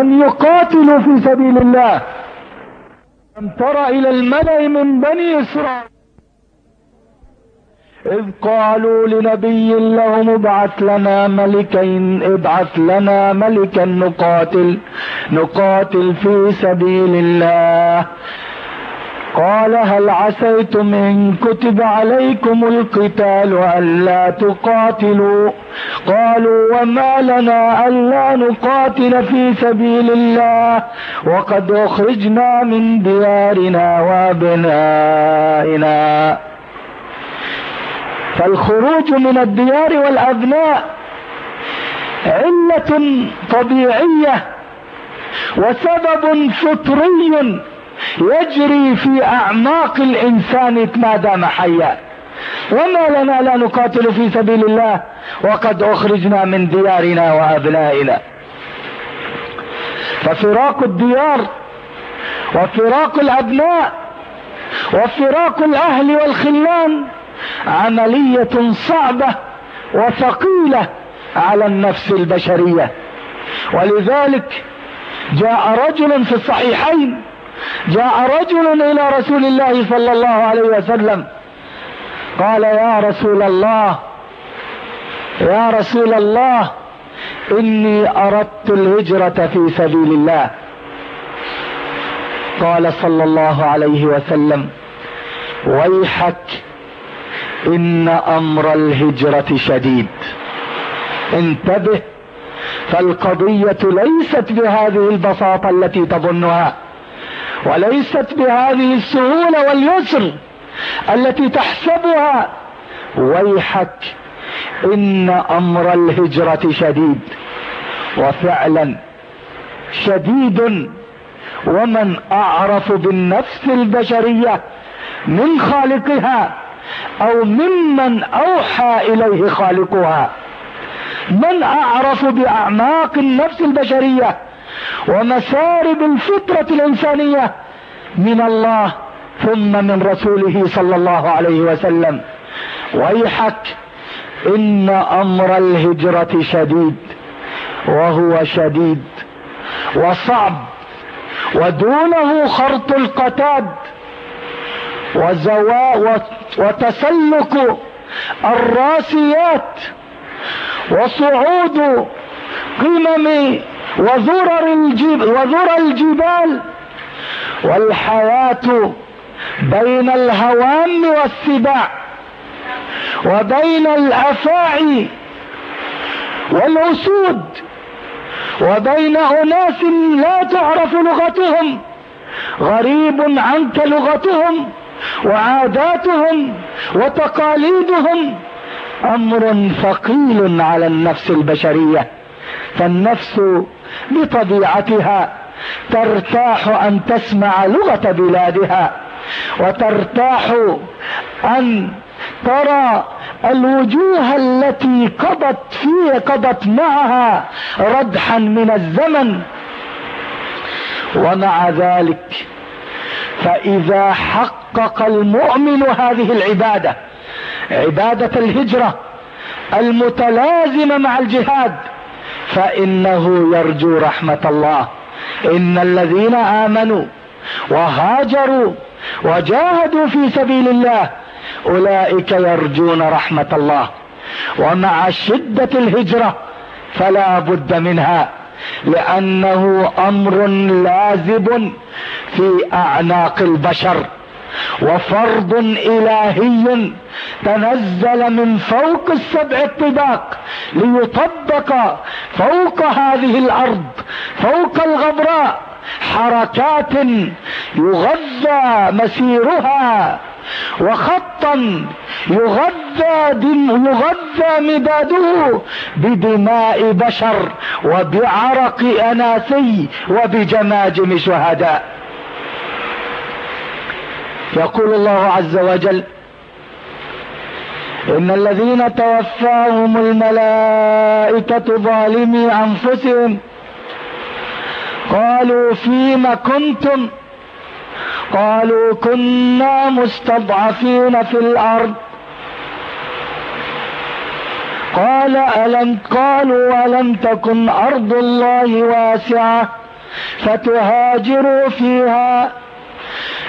أن يقاتلوا في سبيل الله. لم تر إلى الملأ من بني إسرائيل؟ إذ قالوا لنبي لهم ابعث لنا ملكين ابعث لنا ملكا نقاتل نقاتل في سبيل الله. قال هل عسيتم إن كتب عليكم القتال ألا تقاتلوا؟ قالوا وما لنا ألا نقاتل في سبيل الله وقد أخرجنا من ديارنا وأبنائنا. فالخروج من الديار والأبناء علة طبيعية وسبب فطري يجري في أعماق الإنسان ما دام حيا. وما لنا لا نقاتل في سبيل الله وقد أخرجنا من ديارنا وأبنائنا. ففراق الديار وفراق الأبناء وفراق الأهل والخلان عملية صعبة وثقيلة على النفس البشرية. ولذلك جاء رجل في الصحيحين جاء رجل إلى رسول الله صلى الله عليه وسلم. قال يا رسول الله يا رسول الله إني أردت الهجرة في سبيل الله. قال صلى الله عليه وسلم ويحك إن أمر الهجرة شديد. انتبه فالقضية ليست بهذه البساطة التي تظنها. وليست بهذه السهولة واليسر التي تحسبها ويحك إن أمر الهجرة شديد. وفعلا شديد ومن أعرف بالنفس البشرية من خالقها أو ممن أوحى إليه خالقها. من أعرف بأعماق النفس البشرية ومسارب الفطرة الإنسانية من الله ثم من رسوله صلى الله عليه وسلم. ويحك إن أمر الهجرة شديد وهو شديد وصعب ودونه خرط القتاد وزوا وتسلك الراسيات وصعود قمم وذرر الجبال وذرى الجبال والحياة بين الهوام والسباع وبين الأفاعي والأسود وبين أناس لا تعرف لغتهم غريب عنك لغتهم وعاداتهم وتقاليدهم أمر ثقيل على النفس البشرية. فالنفس بطبيعتها ترتاح أن تسمع لغة بلادها وترتاح أن ترى الوجوه التي قضت فيه قضت معها ردحا من الزمن. ومع ذلك فإذا حقق المؤمن هذه العبادة عبادة الهجرة المتلازمة مع الجهاد فإنه يرجو رحمة الله. إن الذين آمنوا وهاجروا وجاهدوا في سبيل الله أولئك يرجون رحمة الله. ومع شدة الهجرة فلا بد منها لأنه أمر لازب في أعناق البشر. وفرض إلهي تنزل من فوق السبع الطباق ليطبق فوق هذه الأرض فوق الغبراء حركات يغذى مسيرها وخطا يغذى دم يغذى مداده بدماء بشر وبعرق اناسي وبجماجم شهداء. يقول الله عز وجل إن الذين توفاهم الملائكة ظالمي أنفسهم قالوا فيم كنتم؟ قالوا كنا مستضعفين في الأرض. قال ألم قالوا ألم تكن أرض الله واسعة فتهاجروا فيها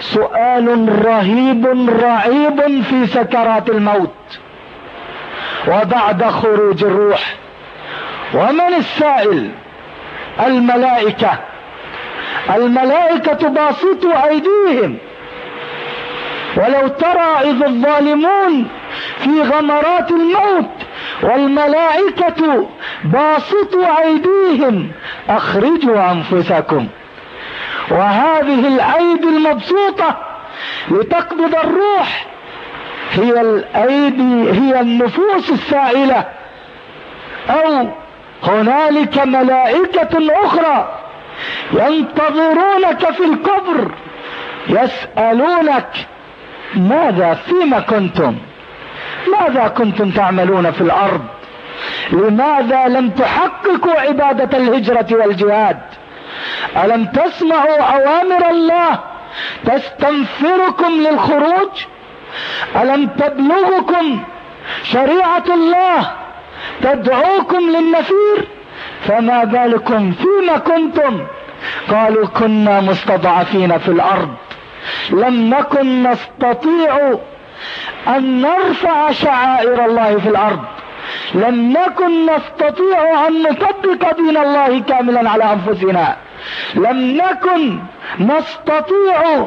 سؤال رهيب رعيب في سكرات الموت وبعد خروج الروح. ومن السائل؟ الملائكة. الملائكة باسطوا أيديهم. ولو ترى إذ الظالمون في غمرات الموت والملائكة باسطوا أيديهم أخرجوا أنفسكم. وهذه الأيدي المبسوطة لتقبض الروح هي الأيدي هي النفوس السائلة. أو هنالك ملائكة أخرى ينتظرونك في القبر يسألونك ماذا فيما كنتم؟ ماذا كنتم تعملون في الأرض؟ لماذا لم تحققوا عبادة الهجرة والجهاد؟ ألم تسمعوا أوامر الله تستنفركم للخروج؟ ألم تبلغكم شريعة الله تدعوكم للنفير؟ فما بالكم فيما كنتم؟ قالوا كنا مستضعفين في الأرض. لم نكن نستطيع أن نرفع شعائر الله في الأرض. لم نكن نستطيع أن نطبق دين الله كاملا على أنفسنا. لم نكن نستطيع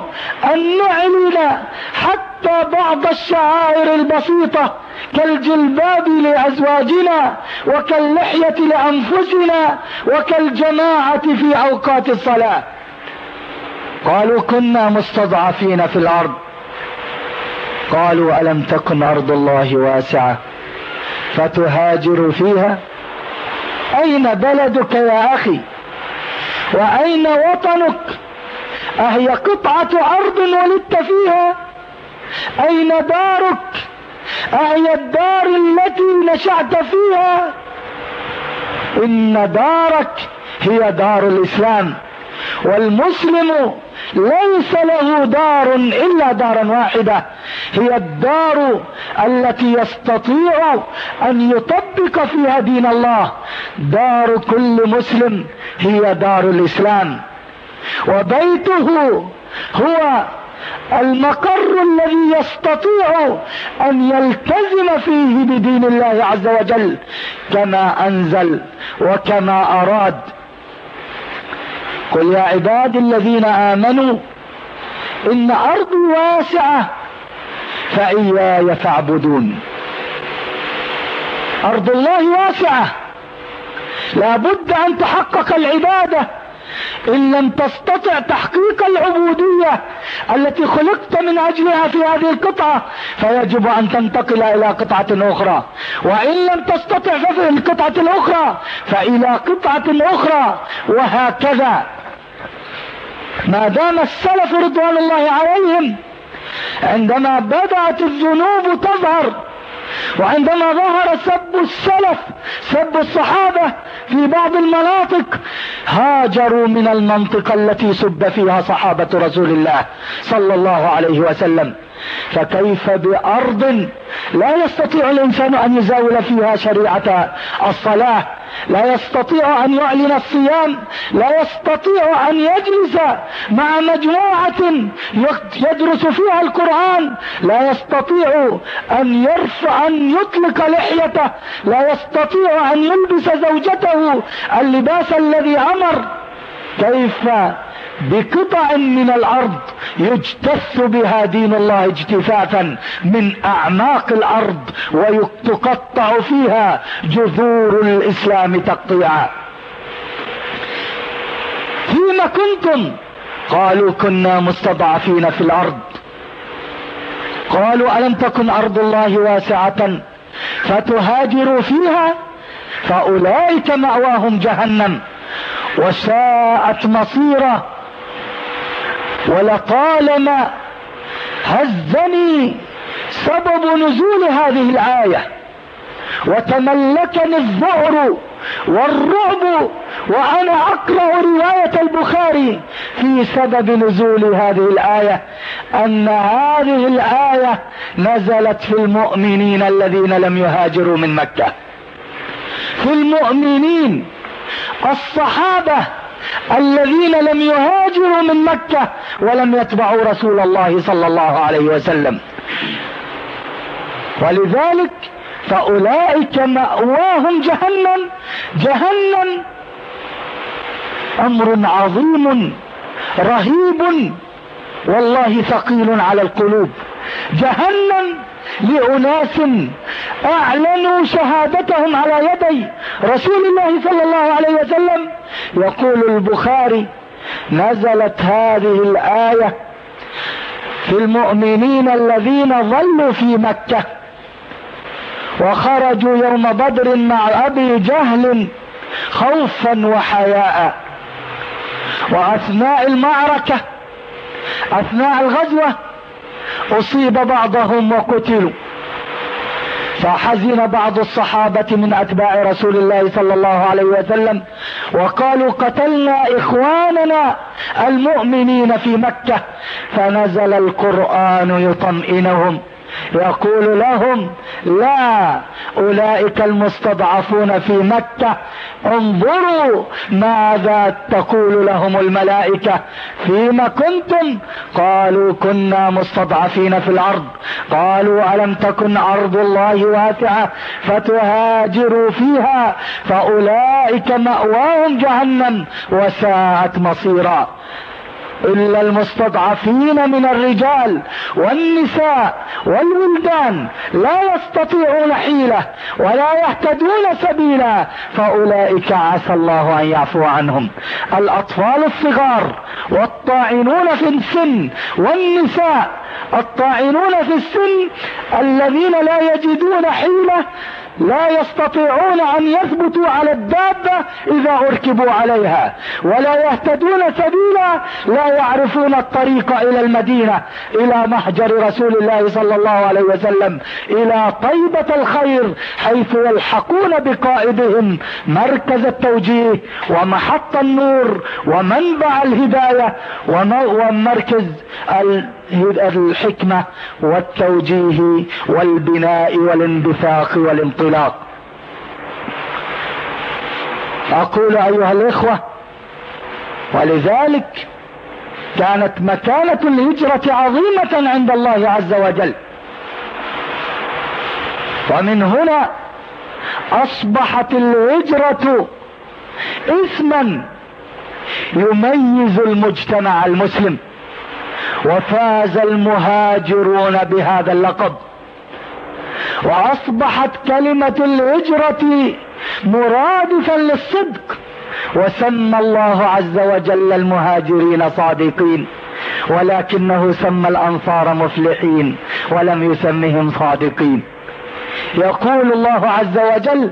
أن نعلن حتى بعض الشعائر البسيطة كالجلباب لأزواجنا وكاللحية لأنفسنا وكالجماعة في أوقات الصلاة. قالوا كنا مستضعفين في الأرض. قالوا ألم تكن أرض الله واسعة فتهاجر فيها؟ أين بلدك يا أخي؟ وأين وطنك؟ أهي قطعة أرض ولدت فيها؟ أين دارك؟ أهي الدار التي نشأت فيها؟ إن دارك هي دار الإسلام. والمسلم ليس له دار إلا دارا واحدة هي الدار التي يستطيع أن يطبق فيها دين الله. دار كل مسلم هي دار الإسلام. وبيته هو المقر الذي يستطيع أن يلتزم فيه بدين الله عز وجل كما أنزل وكما أراد. قل يا عبادي الذين آمنوا إن ارضي واسعة فإياي فاعبدون. أرض الله واسعة. لابد أن تحقق العبادة إن لم تستطع تحقيق العبودية التي خلقت من أجلها في هذه القطعة فيجب أن تنتقل إلى قطعة أخرى. وإن لم تستطع ففي القطعة الأخرى فإلى قطعة أخرى. وهكذا. ما دام السلف رضوان الله عليهم عندما بدأت الذنوب تظهر وعندما ظهر سب السلف سب الصحابة في بعض المناطق هاجروا من المنطقة التي سب فيها صحابة رسول الله صلى الله عليه وسلم. فكيف بأرض لا يستطيع الإنسان أن يزاول فيها شريعة الصلاة لا يستطيع أن يعلن الصيام لا يستطيع أن يجلس مع مجموعة يدرس فيها القرآن لا يستطيع أن يرفع أن يطلق لحيته لا يستطيع أن يلبس زوجته اللباس الذي أمر. كيف بقطع من الأرض يجتث بها دين الله اجتثاثا من أعماق الأرض ويتقطع فيها جذور الإسلام تقطيعا. فيما كنتم؟ قالوا كنا مستضعفين في الأرض. قالوا ألم تكن أرض الله واسعة فتهاجروا فيها؟ فأولئك مأواهم جهنم وساءت مصيره ولطالما هزني سبب نزول هذه الآية. وتملكني الذعر والرعب وأنا أقرأ رواية البخاري في سبب نزول هذه الآية أن هذه الآية نزلت في المؤمنين الذين لم يهاجروا من مكة. في المؤمنين الصحابة الذين لم يهاجروا من مكة ولم يتبعوا رسول الله صلى الله عليه وسلم. ولذلك فأولئك مأواهم جهنم. جهنم أمر عظيم رهيب والله ثقيل على القلوب. جهنم لأناس أعلنوا شهادتهم على يدي رسول الله صلى الله عليه وسلم. يقول البخاري نزلت هذه الآية في المؤمنين الذين ظلوا في مكة وخرجوا يوم بدر مع أبي جهل خوفا وحياء. وأثناء المعركة أثناء الغزوة أصيب بعضهم وقتلوا. فحزن بعض الصحابة من أتباع رسول الله صلى الله عليه وسلم وقالوا قتلنا إخواننا المؤمنين في مكة فنزل القرآن يطمئنهم. يقول لهم لا أولئك المستضعفون في مكة. انظروا ماذا تقول لهم الملائكة. فيما كنتم؟ قالوا كنا مستضعفين في الأرض. قالوا ألم تكن أرض الله واسعة فتهاجروا فيها؟ فأولئك مأواهم جهنم وساءت مصيرا. إلا المستضعفين من الرجال والنساء والولدان لا يستطيعون حيلة ولا يهتدون سبيلا فأولئك عسى الله أن يعفو عنهم. الأطفال الصغار والطاعنون في السن والنساء الطاعنون في السن الذين لا يجدون حيلة لا يستطيعون أن يثبتوا على الدابة إذا أركبوا عليها. ولا يهتدون سبيلا لا يعرفون الطريق إلى المدينة إلى محجر رسول الله صلى الله عليه وسلم إلى طيبة الخير حيث يلحقون بقائدهم مركز التوجيه ومحط النور ومنبع الهداية ومركز الحكمة والتوجيه والبناء والانبثاق والانطلاق. أقول أيها الإخوة ولذلك كانت مكانة الهجرة عظيمة عند الله عز وجل. ومن هنا أصبحت الهجرة اسما يميز المجتمع المسلم. وفاز المهاجرون بهذا اللقب. وأصبحت كلمة الهجرة مرادفا للصدق. وسمى الله عز وجل المهاجرين صادقين. ولكنه سمى الأنصار مفلحين ولم يسمهم صادقين. يقول الله عز وجل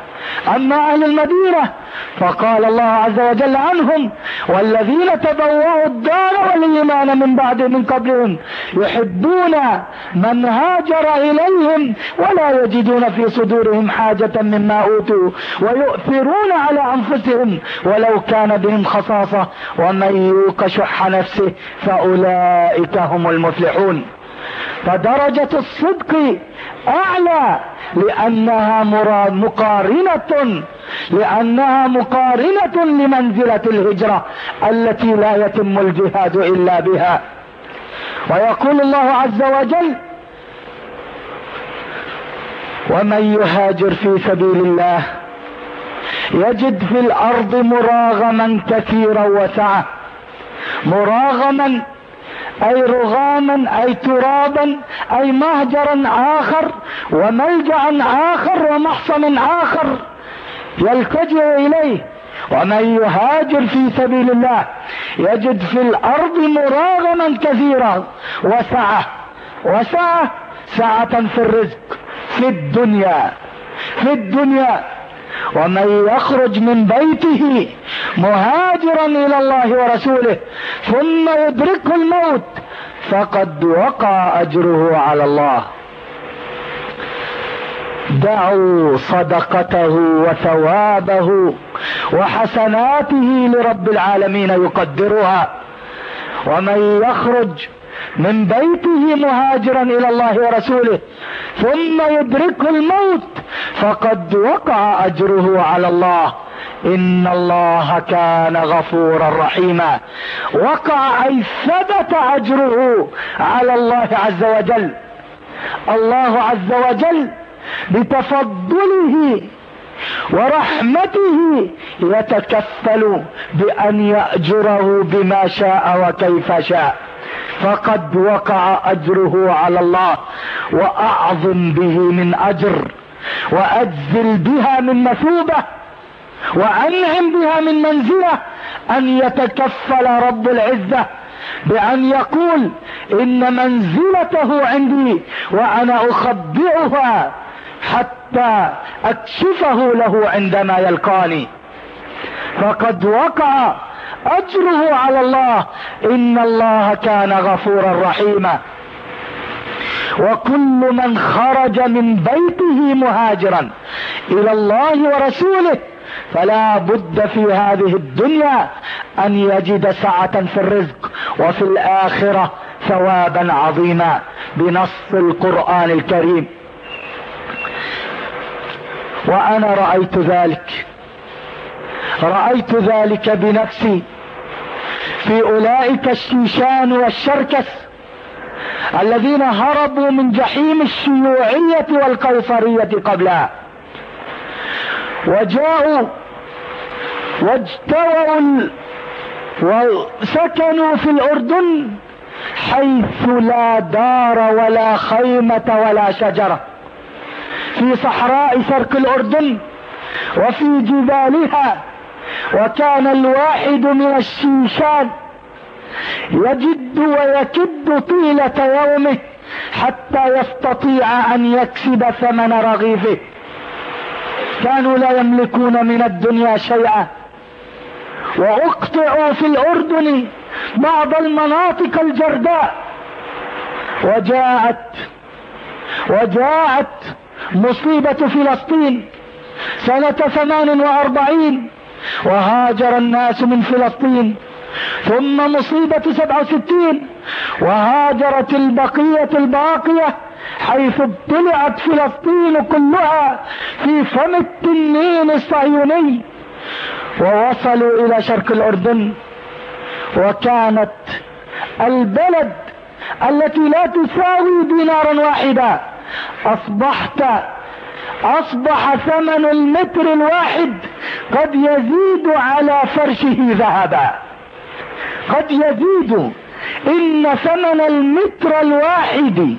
أما أهل المدينة فقال الله عز وجل عنهم والذين تبوأوا الدار والإيمان من بعد من قبلهم يحبون من هاجر إليهم ولا يجدون في صدورهم حاجة مما أوتوا ويؤثرون على أنفسهم ولو كان بهم خصاصة ومن يوق شح نفسه فأولئك هم المفلحون. فدرجة الصدق أعلى لأنها مقارنة لأنها مقارنة لمنزلة الهجرة التي لا يتم الجهاد إلا بها. ويقول الله عز وجل ومن يهاجر في سبيل الله يجد في الأرض مراغما كثيرا وسعة. مراغما أي رغاما أي ترابا أي مهجرا آخر وملجأ آخر ومحصن آخر يلتجئ إليه. ومن يهاجر في سبيل الله يجد في الأرض مراغما كثيرا. وسعة وسعة سعة في الرزق في الدنيا في الدنيا. ومن يخرج من بيته مهاجرا إلى الله ورسوله ثم يدركه الموت فقد وقع أجره على الله. دعوا صدقته وثوابه وحسناته لرب العالمين يقدرها. ومن يخرج من بيته مهاجرا إلى الله ورسوله ثم يدركه الموت فقد وقع أجره على الله. إن الله كان غفورا رحيما. وقع أي ثبت أجره على الله عز وجل. الله عز وجل بتفضله ورحمته يتكفل بأن يأجره بما شاء وكيف شاء. فقد وقع أجره على الله وأعظم به من أجر وأجزل بها من مثوبه وأنعم بها من منزله أن يتكفل رب العزة بأن يقول إن منزلته عندي وأنا أخبئها حتى أكشفه له عندما يلقاني. فقد وقع أجره على الله. إن الله كان غفورا رحيما. وكل من خرج من بيته مهاجرا إلى الله ورسوله فلا بد في هذه الدنيا أن يجد سعة في الرزق وفي الآخرة ثوابا عظيما بنص القرآن الكريم. وأنا رأيت ذلك. رأيت ذلك بنفسي. في أولئك الشيشان والشركس الذين هربوا من جحيم الشيوعية والقيصرية قبلها. وجاءوا واجتووا وسكنوا في الأردن حيث لا دار ولا خيمة ولا شجرة. في صحراء شرق الأردن وفي جبالها وكان الواحد من الشيشان يجد ويكد طيلة يومه حتى يستطيع أن يكسب ثمن رغيفه. كانوا لا يملكون من الدنيا شيئا. وأقطعوا في الأردن بعض المناطق الجرداء. وجاءت وجاءت مصيبة فلسطين سنة ثمان وأربعين. وهاجر الناس من فلسطين. ثم مصيبة سبعة وستين وهاجرت البقية الباقية حيث ابتلعت فلسطين كلها في فم التنين الصهيوني. ووصلوا إلى شرق الأردن وكانت البلد التي لا تساوي دينارا واحدا أصبحت أصبح ثمن المتر الواحد قد يزيد على فرشه ذهبا. قد يزيد. إن ثمن المتر الواحد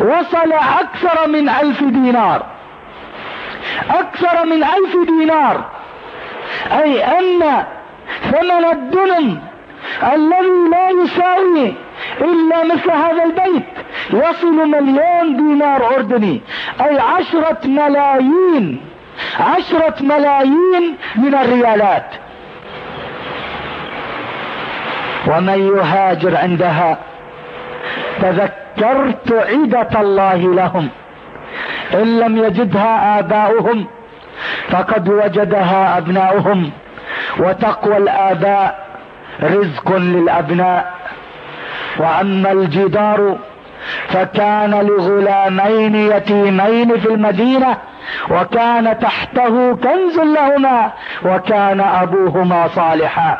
وصل أكثر من ألف دينار. أكثر من ألف دينار. أي أن ثمن الدنم الذي لا يساوي إلا مثل هذا البيت يصل مليون دينار أردني. أي عشرة ملايين عشرة ملايين من الريالات. ومن يهاجر عندها تذكرت عدة الله لهم. إن لم يجدها آباؤهم فقد وجدها أبناؤهم. وتقوى الآباء رزق للأبناء. وأما الجدار فكان لغلامين يتيمين في المدينة وكان تحته كنز لهما وكان أبوهما صالحا.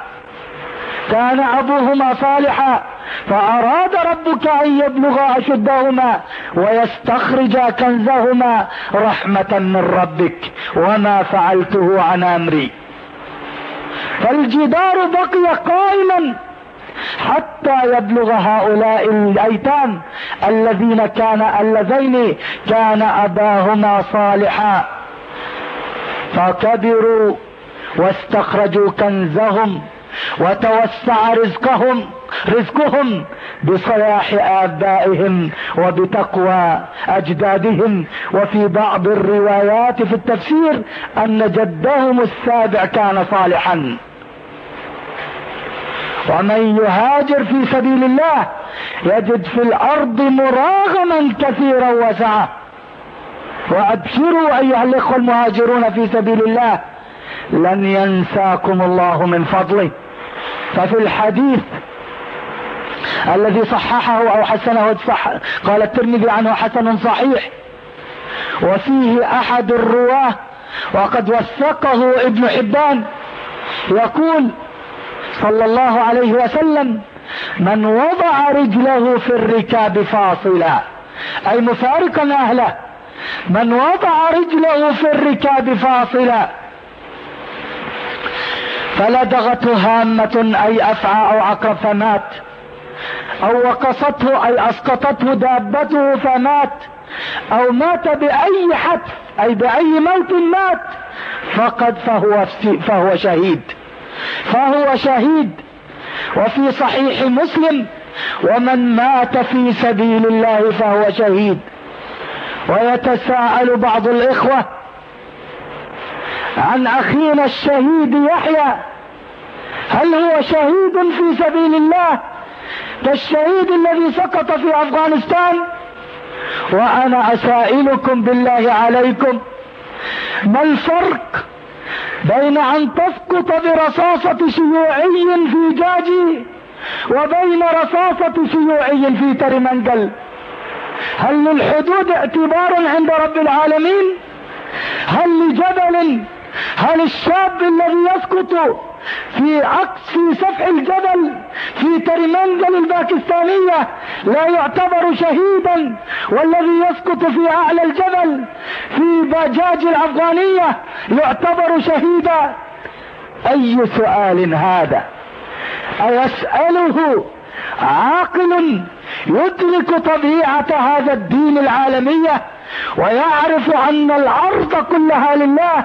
كان أبوهما صالحا فأراد ربك أن يبلغا أشدهما ويستخرجا كنزهما رحمة من ربك وما فعلته عن أمري. فالجدار بقي قائما حتى يبلغ هؤلاء الأيتام الذين كان اللذين كان أباهما صالحا. فكبروا واستخرجوا كنزهم وتوسع رزقهم رزقهم بصلاح آبائهم وبتقوى أجدادهم. وفي بعض الروايات في التفسير أن جدهم السابع كان صالحا. ومن يهاجر في سبيل الله يجد في الأرض مراغما كثيرا وسعة وأبشروا أيها الإخوة المهاجرون في سبيل الله. لن ينساكم الله من فضله. ففي الحديث الذي صححه أو حسنه صح قال الترمذي عنه حسن صحيح. وفيه أحد الرواة وقد وثقه ابن حبان. يقول صلى الله عليه وسلم من وضع رجله في الركاب فاصلا. أي مفارقا اهله من وضع رجله في الركاب فاصلا. فلدغته هامة أي افعى أو عقرب فمات أو وقصته أي أسقطته دابته فمات. أو مات بأي حتف أي بأي موت مات. فقد فهو, فهو شهيد. فهو شهيد. وفي صحيح مسلم ومن مات في سبيل الله فهو شهيد. ويتساءل بعض الإخوة عن أخينا الشهيد يحيى هل هو شهيد في سبيل الله؟ كالشهيد الذي سقط في أفغانستان؟ وأنا أسائلكم بالله عليكم ما الفرق بين أن تسقط برصاصة شيوعي في جاجي وبين رصاصة شيوعي في ترمنجل هل للحدود اعتبار عند رب العالمين؟ هل لجبل هل الشاب الذي يسقط في عكس في سفح الجبل في ترمنجل الباكستانية لا يعتبر شهيدا والذي يسقط في أعلى الجبل في باجاج الأفغانية يعتبر شهيدا؟ أي سؤال هذا؟ أيسأله عاقل يدرك طبيعة هذا الدين العالمية؟ ويعرف أن الأرض كلها لله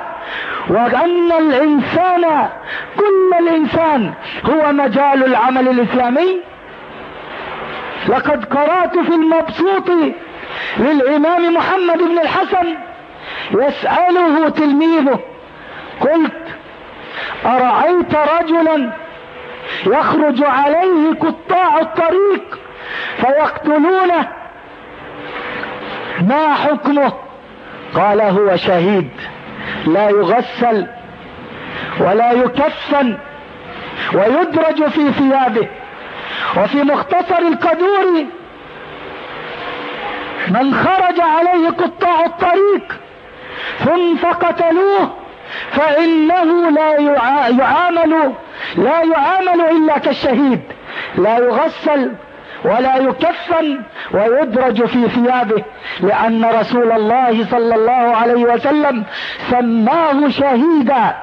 وأن الإنسان كل الإنسان هو مجال العمل الإسلامي. لقد قرأت في المبسوط للإمام محمد بن الحسن يسأله تلميذه قلت أرأيت رجلا يخرج عليه قطاع الطريق فيقتلونه؟ ما حكمه؟ قال هو شهيد. لا يغسل ولا يكفن ويدرج في ثيابه. وفي مختصر القدور من خرج عليه قطاع الطريق ثم فقتلوه فإنه لا يعامل لا يعامل إلا كالشهيد. لا يغسل ولا يكفن ويدرج في ثيابه لأن رسول الله صلى الله عليه وسلم سماه شهيدا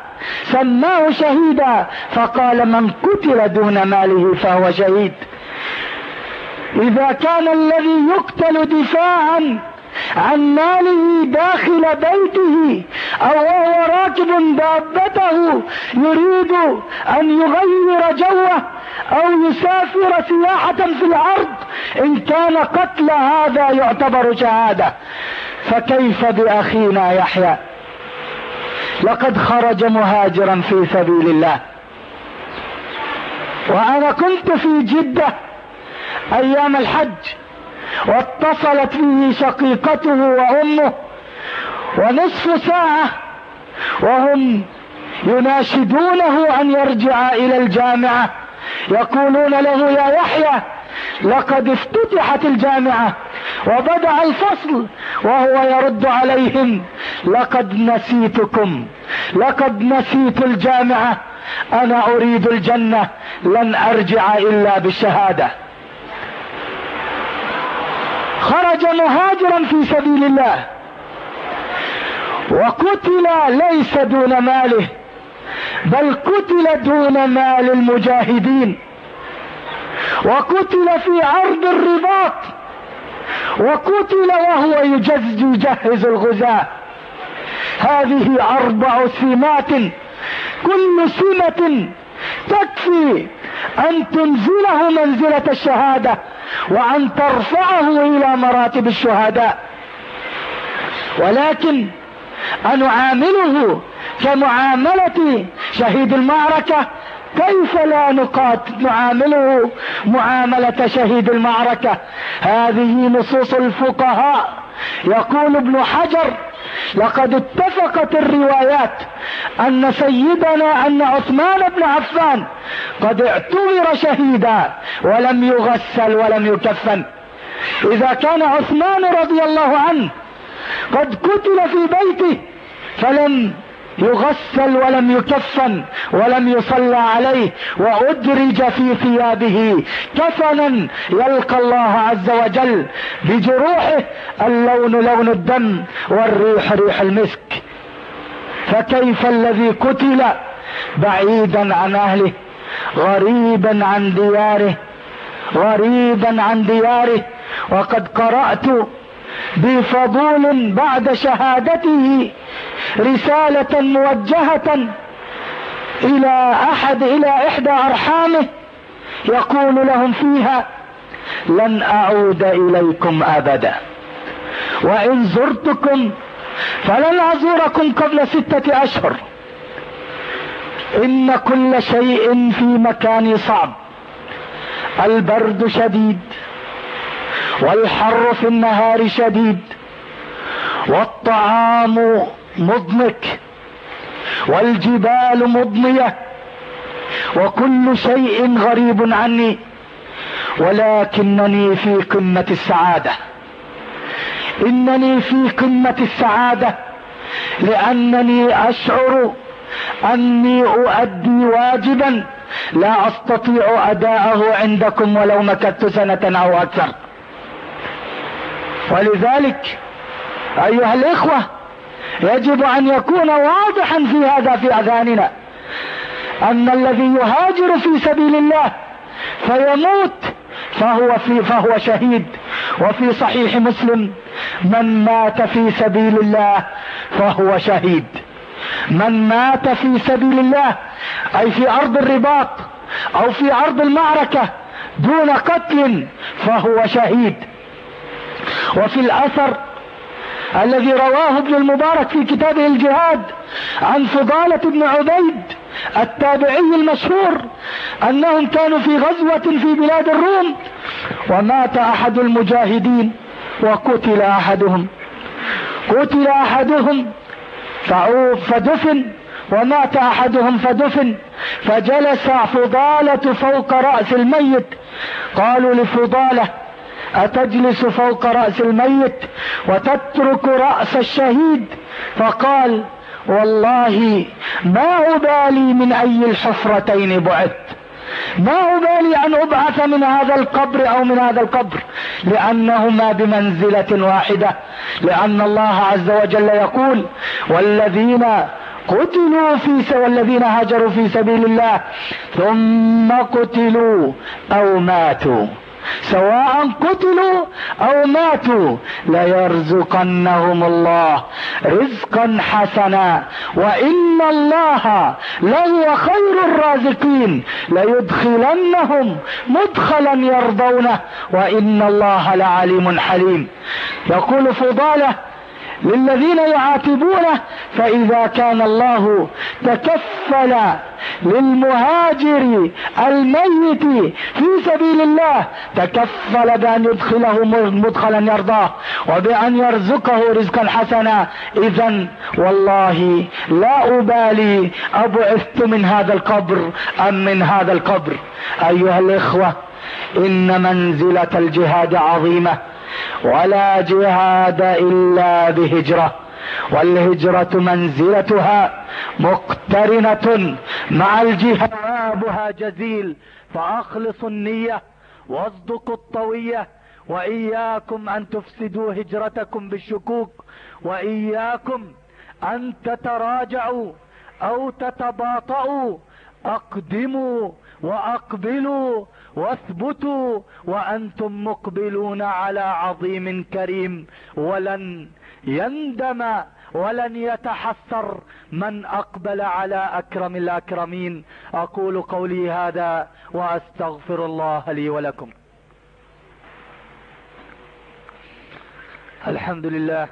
سماه شهيدا فقال من قتل دون ماله فهو شهيد. إذا كان الذي يقتل دفاعا عن ماله داخل بيته أو وهو راكب دابته يريد أن يغير جوه أو يسافر سياحة في الأرض إن كان قتل هذا يعتبر شهادة. فكيف بأخينا يحيى؟ لقد خرج مهاجرا في سبيل الله. وأنا كنت في جدة أيام الحج واتصلت به شقيقته وأمه ونصف ساعة وهم يناشدونه أن يرجع إلى الجامعة. يقولون له يا يحيى لقد افتتحت الجامعة وبدأ الفصل وهو يرد عليهم لقد نسيتكم لقد نسيت الجامعة أنا أريد الجنة لن أرجع إلا بالشهادة خرج مهاجرا في سبيل الله وقتل ليس دون ماله. بل قتل دون مال المجاهدين وقتل في عرض الرباط وقتل وهو يجهز الغزاة. هذه أربع سمات كل سمة تكفي أن تنزله منزلة الشهادة وأن ترفعه إلى مراتب الشهداء. ولكن أنعامله كمعاملة شهيد المعركة كيف لا نقات نعامله معاملة شهيد المعركة؟ هذه نصوص الفقهاء. يقول ابن حجر لقد اتفقت الروايات أن سيدنا أن عثمان بن عفان قد اعتبر شهيدا ولم يغسل ولم يكفن. إذا كان عثمان رضي الله عنه قد قتل في بيته فلم يغسل ولم يكفن ولم يصلى عليه وأدرج في ثيابه. كفنا يلقى الله عز وجل بجروحه اللون لون الدم والريح ريح المسك. فكيف الذي قتل بعيدا عن أهله غريبا عن دياره غريبا عن دياره؟ وقد قرأت بفضول بعد شهادته رسالة موجهة إلى أحد إلى إحدى أرحامه يقول لهم فيها لن أعود إليكم أبدا وإن زرتكم فلن أزوركم قبل ستة أشهر إن كل شيء في مكان صعب البرد شديد والحر في النهار شديد والطعام مضنك والجبال مضنية وكل شيء غريب عني ولكنني في قمة السعادة. إنني في قمة السعادة لأنني أشعر أني أؤدي واجبا لا أستطيع أداءه عندكم ولو مكثت سنة أو أكثر. ولذلك أيها الإخوة يجب أن يكون واضحا في هذا في اذهاننا أن الذي يهاجر في سبيل الله فيموت فهو في فهو شهيد. وفي صحيح مسلم من مات في سبيل الله فهو شهيد. من مات في سبيل الله أي في أرض الرباط أو في أرض المعركة دون قتل فهو شهيد. وفي الأثر الذي رواه ابن المبارك في كتابه الجهاد عن فضالة بن عبيد التابعي المشهور أنهم كانوا في غزوة في بلاد الروم ومات أحد المجاهدين وقتل أحدهم. قتل أحدهم فدفن ومات أحدهم فدفن فجلس فضالة فوق رأس الميت. قالوا لفضالة أتجلس فوق رأس الميت وتترك رأس الشهيد؟ فقال والله ما أبالي من أي الحفرتين بعثت. ما أبالي أن أبعث من هذا القبر أو من هذا القبر. لأنهما بمنزلة واحدة. لأن الله عز وجل يقول والذين قتلوا في والذين هاجروا في سبيل الله ثم قتلوا أو ماتوا. سواء قتلوا أو ماتوا ليرزقنهم الله رزقا حسنا. وإن الله لهو خير الرازقين ليدخلنهم مدخلا يرضونه. وإن الله لعليم حليم. يقول فضالة للذين يعاتبونه فإذا كان الله تكفل للمهاجر الميت في سبيل الله تكفل بأن يدخله مدخلا يرضاه وبأن يرزقه رزقا حسنا. اذا والله لا أبالي أبعثت من هذا القبر أم من هذا القبر؟ أيها الإخوة إن منزلة الجهاد عظيمة. ولا جهاد إلا بهجرة والهجرة منزلتها مقترنة مع الجهاد جزيل. فاخلصوا النية واصدقوا الطوية وإياكم أن تفسدوا هجرتكم بالشكوك وإياكم أن تتراجعوا أو تتباطؤوا. أقدموا وأقبلوا واثبتوا وأنتم مقبلون على عظيم كريم. ولن يندم ولن يتحسر من أقبل على أكرم الأكرمين. أقول قولي هذا وأستغفر الله لي ولكم. الحمد لله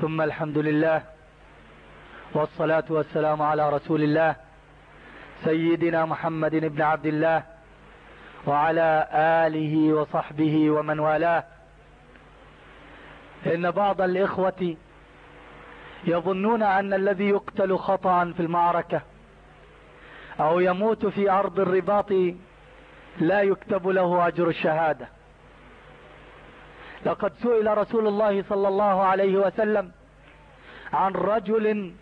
ثم الحمد لله والصلاة والسلام على رسول الله سيدنا محمد بن عبد الله وعلى آله وصحبه ومن والاه. إن بعض الإخوة يظنون أن الذي يقتل خطأ في المعركة أو يموت في أرض الرباط لا يكتب له أجر الشهادة. لقد سئل رسول الله صلى الله عليه وسلم عن رجل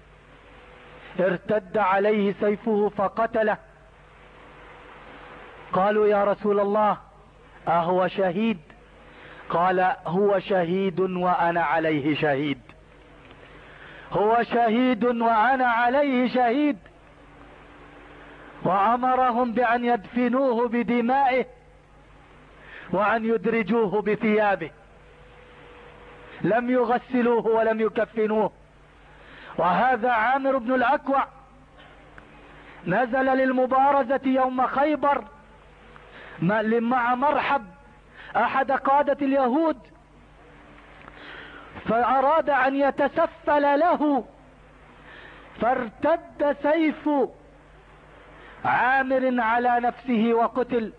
ارتد عليه سيفه فقتله قالوا يا رسول الله أهو شهيد؟ قال هو شهيد وأنا عليه شهيد. هو شهيد وأنا عليه شهيد. وأمرهم بأن يدفنوه بدمائه وأن يدرجوه بثيابه. لم يغسلوه ولم يكفنوه. وهذا عامر بن الأكوع نزل للمبارزة يوم خيبر مع مرحب أحد قادة اليهود. فأراد أن يتسفل له. فارتد سيف عامر على نفسه وقتل.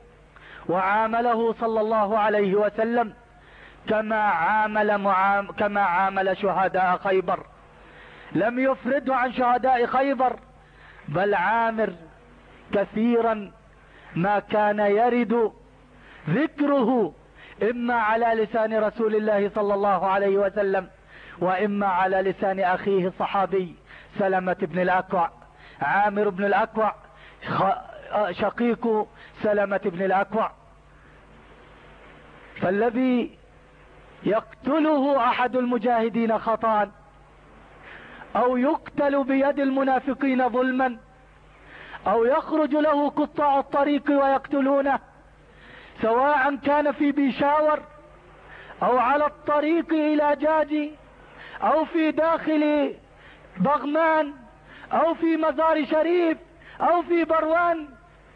وعامله صلى الله عليه وسلم كما عامل معام كما عامل شهداء خيبر. لم يفرده عن شهداء خيبر بل عامر كثيرا ما كان يرد ذكره إما على لسان رسول الله صلى الله عليه وسلم وإما على لسان أخيه الصحابي سلمة بن الأكوع عامر بن الأكوع شقيق سلمة بن الأكوع. فالذي يقتله أحد المجاهدين خطأ أو يقتل بيد المنافقين ظلما أو يخرج له قطاع الطريق ويقتلونه سواء كان في بيشاور أو على الطريق إلى جاجي أو في داخل بغمان أو في مزار شريف أو في بروان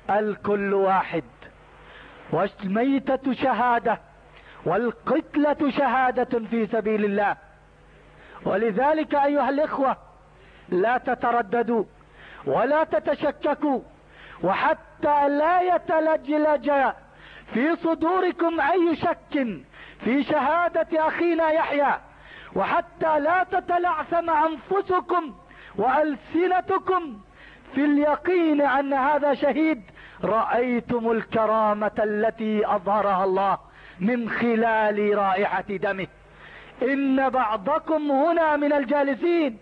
الكل واحد. والميتة شهادة والقتلة شهادة في سبيل الله. ولذلك أيها الإخوة لا تترددوا. ولا تتشككوا. وحتى لا يتلجلج في صدوركم أي شك في شهادة أخينا يحيى. وحتى لا تتلعثم أنفسكم وألسنتكم في اليقين أن هذا شهيد. رأيتم الكرامة التي أظهرها الله من خلال رائحة دمه. إن بعضكم هنا من الجالسين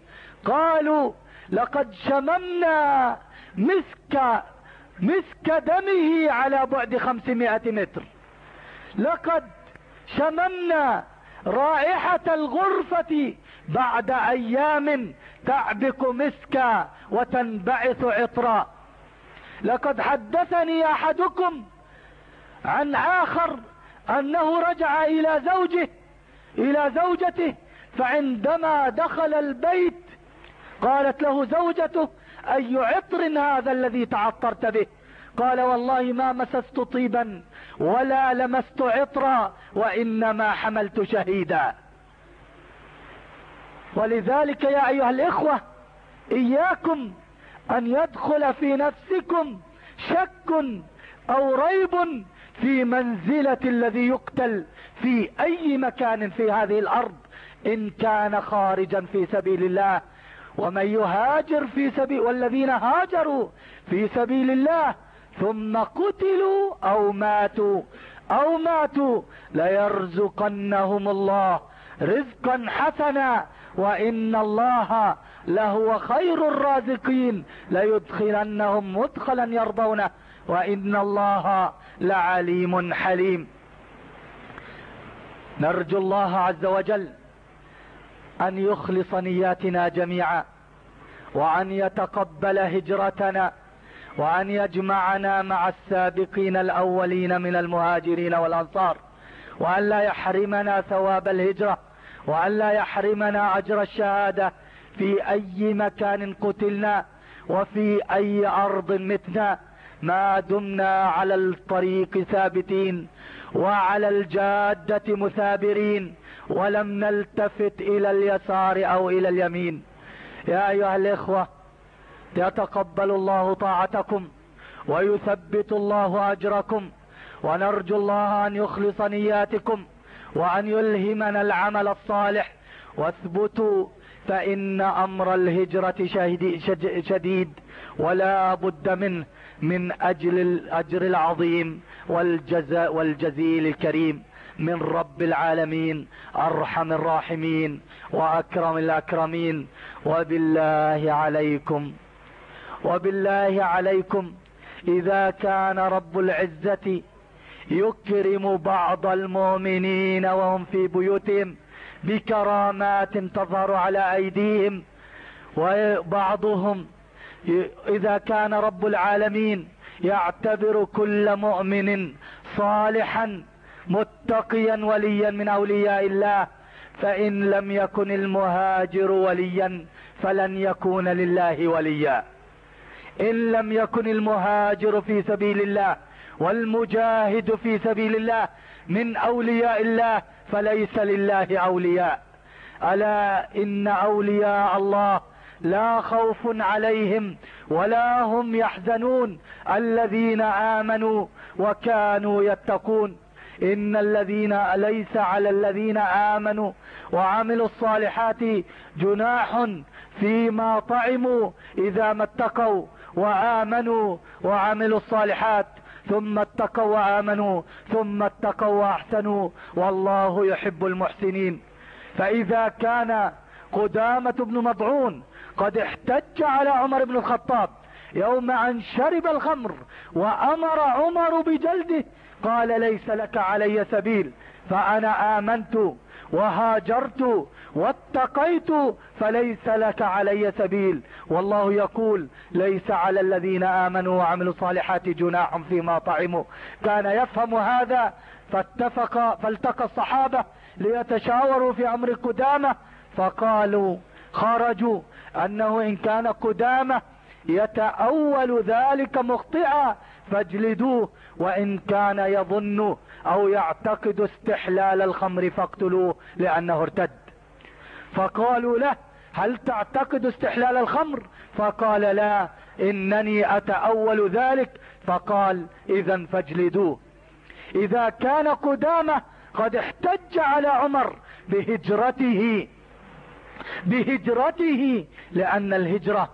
قالوا لقد شممنا مسك مسك دمه على بعد خمسمائة متر. لقد شممنا رائحة الغرفة بعد أيام تعبق مسكا وتنبعث عطرا. لقد حدثني أحدكم عن آخر أنه رجع إلى زوجه إلى زوجته فعندما دخل البيت قالت له زوجته أي عطر هذا الذي تعطرت به؟ قال والله ما مسست طيبا ولا لمست عطرا وإنما حملت شهيدا. ولذلك يا أيها الإخوة إياكم أن يدخل في نفسكم شك أو ريب في منزلة الذي يقتل في أي مكان في هذه الأرض إن كان خارجا في سبيل الله. ومن يهاجر في سبيل والذين هاجروا في سبيل الله ثم قتلوا أو ماتوا أو ماتوا ليرزقنهم الله رزقا حسنا وإن الله لهو خير الرازقين ليدخلنهم مدخلا يرضونه وإن الله لعليم حليم. نرجو الله عز وجل أن يخلص نياتنا جميعا وأن يتقبل هجرتنا وأن يجمعنا مع السابقين الأولين من المهاجرين والأنصار وأن لا يحرمنا ثواب الهجرة وأن لا يحرمنا أجر الشهادة في أي مكان قتلنا وفي أي أرض متنا. ما دمنا على الطريق ثابتين وعلى الجادة مثابرين. ولم نلتفت إلى اليسار أو إلى اليمين. يا أيها الإخوة يتقبل الله طاعتكم ويثبت الله أجركم ونرجو الله أن يخلص نياتكم وأن يلهمنا العمل الصالح. واثبتوا فإن أمر الهجرة شديد ولا بد منه من أجل الاجر العظيم والجزاء والجزيل الكريم. من رب العالمين أرحم الراحمين وأكرم الأكرمين. وبالله عليكم وبالله عليكم. إذا كان رب العزة يكرم بعض المؤمنين وهم في بيوتهم بكرامات تظهر على أيديهم وبعضهم إذا كان رب العالمين يعتبر كل مؤمن صالحا متقيا وليا من أولياء الله فإن لم يكن المهاجر وليا فلن يكون لله وليا. إن لم يكن المهاجر في سبيل الله والمجاهد في سبيل الله من أولياء الله فليس لله أولياء. ألا إن أولياء الله لا خوف عليهم ولا هم يحزنون. الذين آمنوا وكانوا يتقون إن الذين ليس على الذين آمنوا وعملوا الصالحات جناح فيما طعموا إذا ما اتقوا وآمنوا وعملوا الصالحات ثم اتقوا وآمنوا ثم اتقوا وأحسنوا والله يحب المحسنين. فإذا كان قدامة بن مضعون قد احتج على عمر بن الخطاب يوم أن شرب الخمر وأمر عمر بجلده قال ليس لك علي سبيل فأنا آمنت وهاجرت واتقيت فليس لك علي سبيل. والله يقول ليس على الذين آمنوا وعملوا الصالحات جناح فيما طعموا. كان يفهم هذا فاتفق فالتقى الصحابة ليتشاوروا في أمر قدامة فقالوا خرجوا أنه إن كان قدامة يتأول ذلك مخطئا فاجلدوه وإن كان يظن أو يعتقد استحلال الخمر فاقتلوه لأنه ارتد. فقالوا له هل تعتقد استحلال الخمر؟ فقال لا إنني أتأول ذلك. فقال اذا فاجلدوه. إذا كان قدامه قد احتج على عمر بهجرته بهجرته لأن الهجرة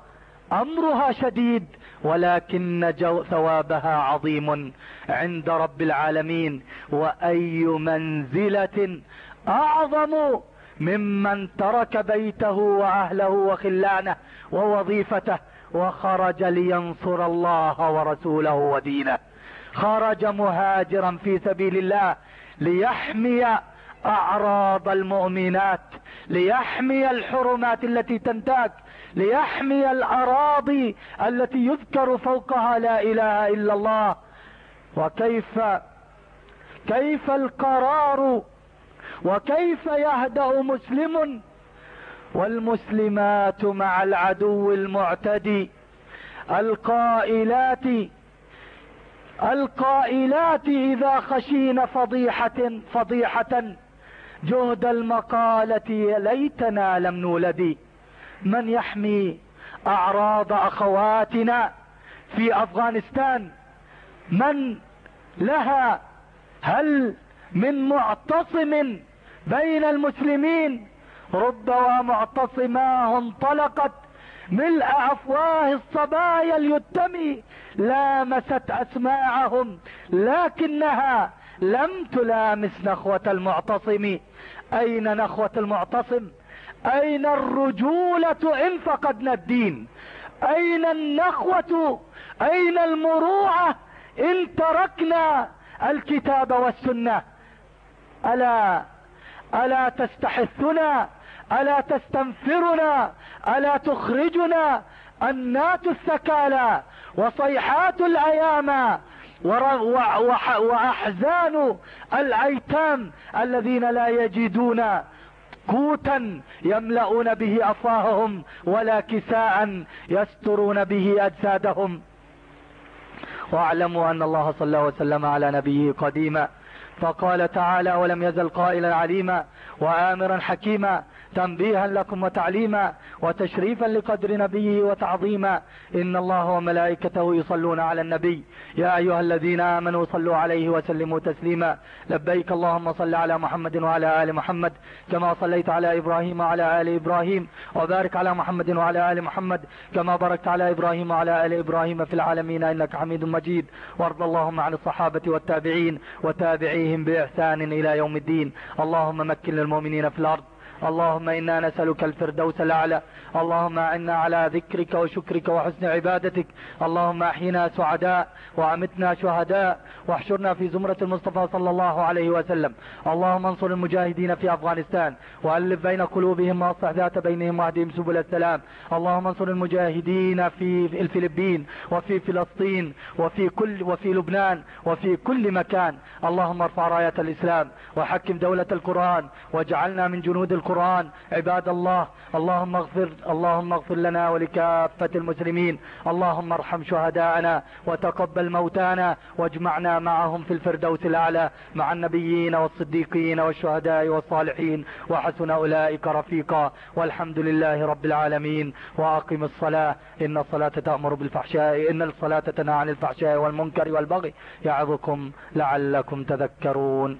أمرها شديد. ولكن ثوابها عظيم عند رب العالمين. وأي منزلة أعظم ممن ترك بيته وأهله وخلانه ووظيفته وخرج لينصر الله ورسوله ودينه. خرج مهاجرا في سبيل الله ليحمي أعراض المؤمنات ليحمي الحرمات التي تنتاك ليحمي الأراضي التي يذكر فوقها لا إله إلا الله. وكيف كيف القرار؟ وكيف يهدأ مسلم؟ والمسلمات مع العدو المعتدي القائلات القائلات إذا خشين فضيحة فضيحة. جهد المقالة ليتنا لم نولد. من يحمي أعراض أخواتنا في أفغانستان؟ من لها؟ هل من معتصم بين المسلمين؟ ربما معتصماه انطلقت ملء أفواه الصبايا اليتم لامست أسماعهم لكنها لم تلامس نخوة المعتصم. أين نخوة المعتصم؟ أين الرجولة إن فقدنا الدين؟ أين النخوة؟ أين المروعة إن تركنا الكتاب والسنة؟ ألا ألا تستحثنا؟ ألا تستنفرنا؟ ألا تخرجنا النات الثكالى وصيحات الأيام وأحزان الأيتام الذين لا يجدون كوتا يملؤون به افواههم ولا كساء يسترون به أجسادهم. واعلموا أن الله صلى الله وسلم على نبيه قديما. فقال تعالى ولم يزل قائلا عليما وآمرا حكيما تنبيها لكم وتعليما وتشريفا لقدر نبيه وتعظيما إن الله وملائكته يصلون على النبي. يا أيها الذين آمنوا صلوا عليه وسلموا تسليما. لبيك اللهم صل على محمد وعلى آل محمد كما صليت على إبراهيم وعلى آل إبراهيم وبارك على محمد وعلى آل محمد كما باركت على إبراهيم وعلى آل إبراهيم في العالمين إنك حميد مجيد. وارض اللهم عن الصحابة والتابعين وتابعيهم بإحسان إلى يوم الدين. اللهم مكن للمؤمنين في الأرض. اللهم إنا نسألك الفردوس الأعلى. اللهم أعنا على ذكرك وشكرك وحسن عبادتك. اللهم أحينا سعداء وأمتنا شهداء. واحشرنا في زمرة المصطفى صلى الله عليه وسلم. اللهم انصر المجاهدين في أفغانستان. وألف بين قلوبهم وأصلح ذات بينهم واهدهم سبل السلام. اللهم انصر المجاهدين في الفلبين وفي فلسطين وفي كل وفي لبنان وفي كل مكان. اللهم ارفع راية الإسلام وحكم دولة القرآن واجعلنا من جنود القرآن. القرآن عباد الله. اللهم اغفر اللهم اغفر لنا ولكافة المسلمين. اللهم ارحم شهداءنا وتقبل موتانا واجمعنا معهم في الفردوس الأعلى مع النبيين والصديقين والشهداء والصالحين. وحسن أولئك رفيقا. والحمد لله رب العالمين. وأقم الصلاة. إن الصلاة تأمر بالفحشاء إن الصلاة تنهى عن الفحشاء والمنكر والبغي. يعظكم لعلكم تذكرون.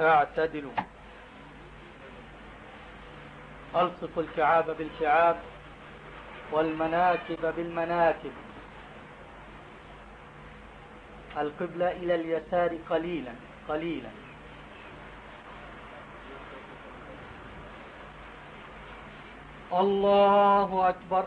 اعتدلوا. ألصق الكعاب بالكعاب والمناكب بالمناكب. القبلة إلى اليسار قليلا قليلا. الله أكبر.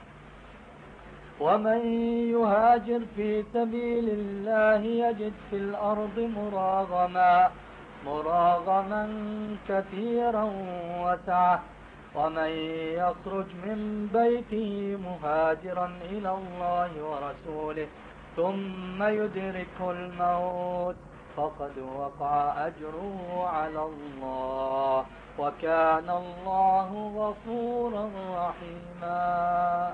ومن يهاجر في سبيل الله يجد في الأرض مراغما مراغما كثيرا وسعة. ومن يخرج من بيته مهاجرا إلى الله ورسوله ثم يدركه الموت فقد وقع أجره على الله. وكان الله غفورا رحيما.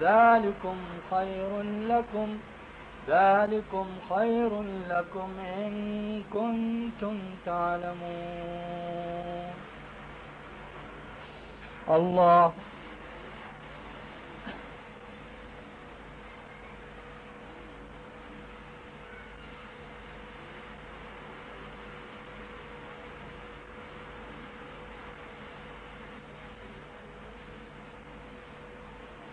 ذلكم خير لكم ذلكم خير لكم إن كنتم تعلمون. الله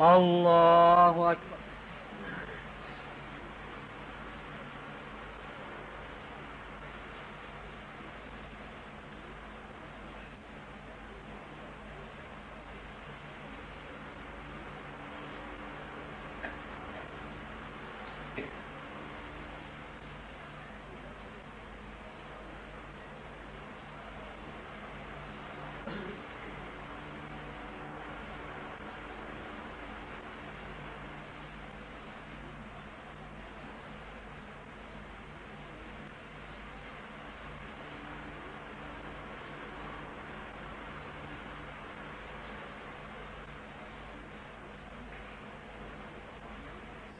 الله